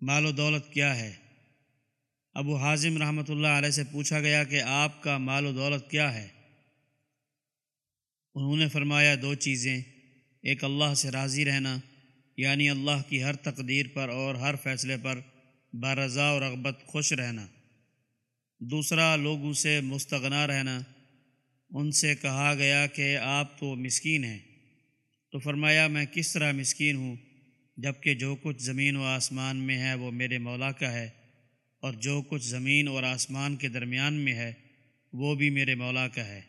مال و دولت کیا ہے؟ ابو حازم رحمۃ اللہ علیہ سے پوچھا گیا کہ آپ کا مال و دولت کیا ہے؟ انہوں نے فرمایا، دو چیزیں۔ ایک اللہ سے راضی رہنا یعنی اللہ کی ہر تقدیر پر اور ہر فیصلے پر بارضا و رغبت، خوش رہنا۔ دوسرا، لوگوں سے مستغنا رہنا۔ ان سے کہا گیا کہ آپ تو مسکین ہیں۔ تو فرمایا، میں کس طرح مسکین ہوں؟ جبکہ جو کچھ زمین و آسمان میں ہے وہ میرے مولا کا ہے، اور جو کچھ زمین اور آسمان کے درمیان میں ہے وہ بھی میرے مولا کا ہے۔